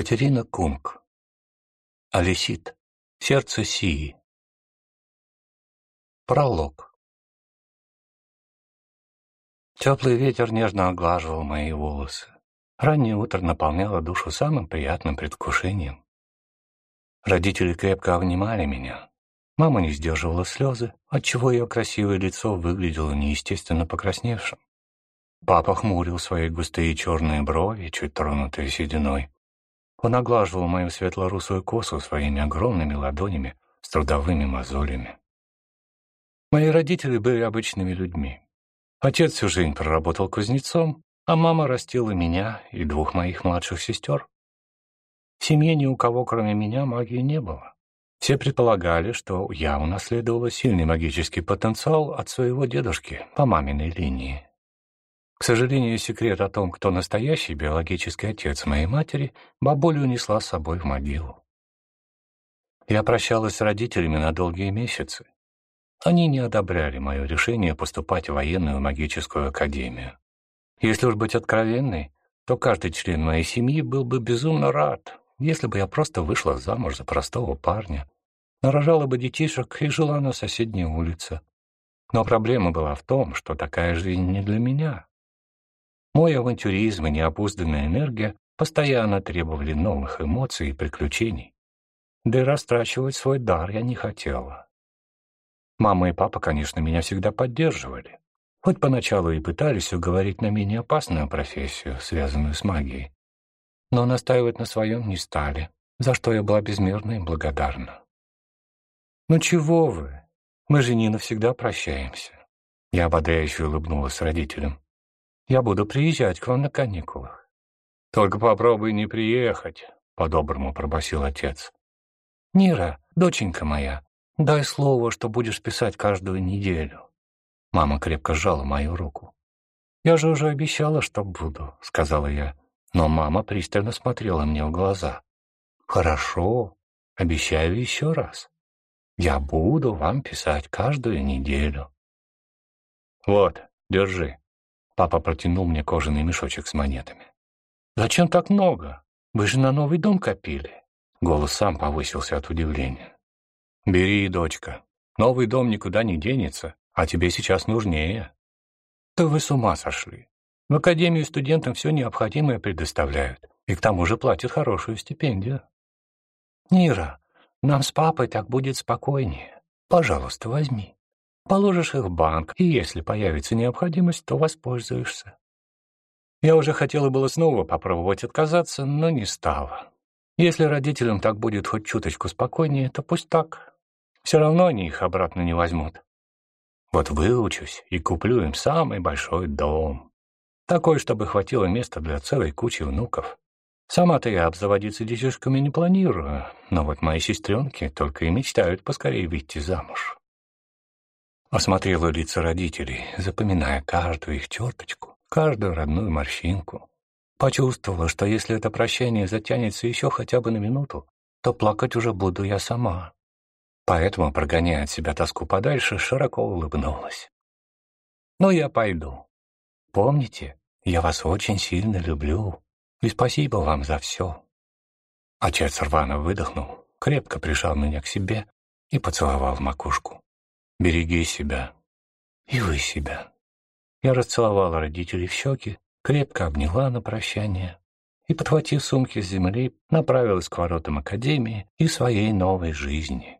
Катерина Кунг. Алисит. Сердце Сии. Пролог. Теплый ветер нежно оглаживал мои волосы. Раннее утро наполняло душу самым приятным предвкушением. Родители крепко обнимали меня. Мама не сдерживала слезы, отчего ее красивое лицо выглядело неестественно покрасневшим. Папа хмурил свои густые черные брови, чуть тронутые сединой. Он оглаживал мою светло-русую косу своими огромными ладонями с трудовыми мозолями. Мои родители были обычными людьми. Отец всю жизнь проработал кузнецом, а мама растила меня и двух моих младших сестер. В семье ни у кого, кроме меня, магии не было. Все предполагали, что я унаследовала сильный магический потенциал от своего дедушки по маминой линии. К сожалению, секрет о том, кто настоящий биологический отец моей матери, бабуля унесла с собой в могилу. Я прощалась с родителями на долгие месяцы. Они не одобряли мое решение поступать в военную магическую академию. Если уж быть откровенной, то каждый член моей семьи был бы безумно рад, если бы я просто вышла замуж за простого парня, нарожала бы детишек и жила на соседней улице. Но проблема была в том, что такая жизнь не для меня. Мой авантюризм и неопузданная энергия постоянно требовали новых эмоций и приключений. Да и растрачивать свой дар я не хотела. Мама и папа, конечно, меня всегда поддерживали. Хоть поначалу и пытались уговорить на менее опасную профессию, связанную с магией. Но настаивать на своем не стали, за что я была безмерно им благодарна. «Ну чего вы? Мы же не навсегда прощаемся». Я ободряюще улыбнулась родителям. Я буду приезжать к вам на каникулах. Только попробуй не приехать, — по-доброму пробасил отец. Нира, доченька моя, дай слово, что будешь писать каждую неделю. Мама крепко сжала мою руку. «Я же уже обещала, что буду», — сказала я. Но мама пристально смотрела мне в глаза. «Хорошо, обещаю еще раз. Я буду вам писать каждую неделю». «Вот, держи», Папа протянул мне кожаный мешочек с монетами. «Зачем так много? Вы же на новый дом копили». Голос сам повысился от удивления. «Бери, дочка. Новый дом никуда не денется, а тебе сейчас нужнее». «Да вы с ума сошли. В академию студентам все необходимое предоставляют, и к тому же платят хорошую стипендию». «Нира, нам с папой так будет спокойнее. Пожалуйста, возьми». Положишь их в банк, и если появится необходимость, то воспользуешься. Я уже хотела было снова попробовать отказаться, но не стала. Если родителям так будет хоть чуточку спокойнее, то пусть так. Все равно они их обратно не возьмут. Вот выучусь и куплю им самый большой дом. Такой, чтобы хватило места для целой кучи внуков. Сама-то я обзаводиться детишками не планирую, но вот мои сестренки только и мечтают поскорее выйти замуж. Осмотрела лица родителей, запоминая каждую их черточку, каждую родную морщинку. Почувствовала, что если это прощание затянется еще хотя бы на минуту, то плакать уже буду я сама. Поэтому, прогоняя от себя тоску подальше, широко улыбнулась. «Ну, я пойду. Помните, я вас очень сильно люблю, и спасибо вам за все». Отец рвано выдохнул, крепко прижал меня к себе и поцеловал в макушку. Береги себя. И вы себя. Я расцеловала родителей в щеки, крепко обняла на прощание и, подхватив сумки с земли, направилась к воротам Академии и своей новой жизни.